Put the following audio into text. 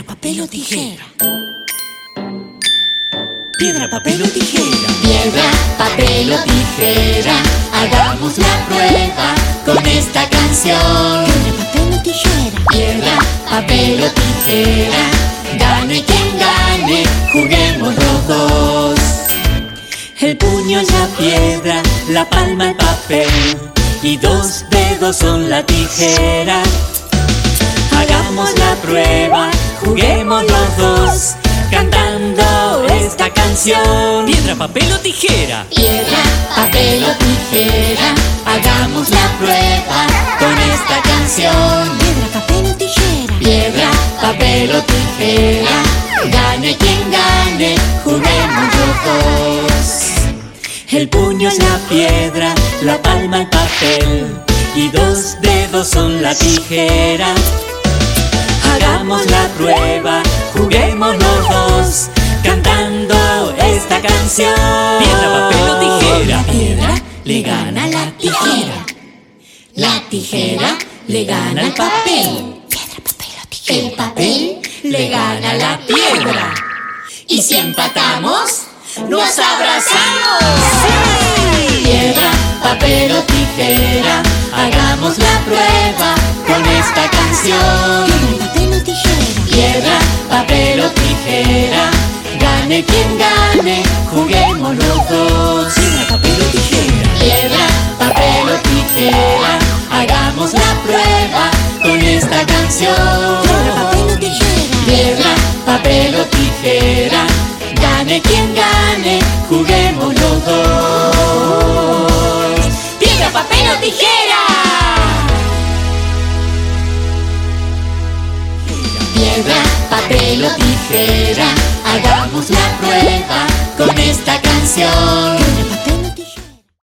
Piedra, papel o tijera. Piedra, papel o tijera. Piedra, papel o tijera. Hagamos la prueba con esta canción. Piedra, papel o tijera. Piedra, papel o tijera. Gane quien gane, juguemos los dos. El puño es la piedra, la palma el papel y dos dedos son la tijera. Hagamos la prueba, juguemos los dos, cantando esta canción. Piedra, papel o tijera. Piedra, papel o tijera. Hagamos la prueba con esta canción. Piedra, papel o tijera. Piedra, papel o tijera. Gane quien gane, juguemos los dos. El puño es la piedra, la palma el papel y dos dedos son la tijera. Hagamos la prueba, juguemos los dos, cantando esta canción. Piedra, papel o tijera. La piedra le gana la tijera. La tijera le gana al papel. Piedra, papel o tijera. El papel le gana la piedra. Y si empatamos, nos abrazamos. Gane Piedra, papel o tijera, hagamos la prueba con esta canción.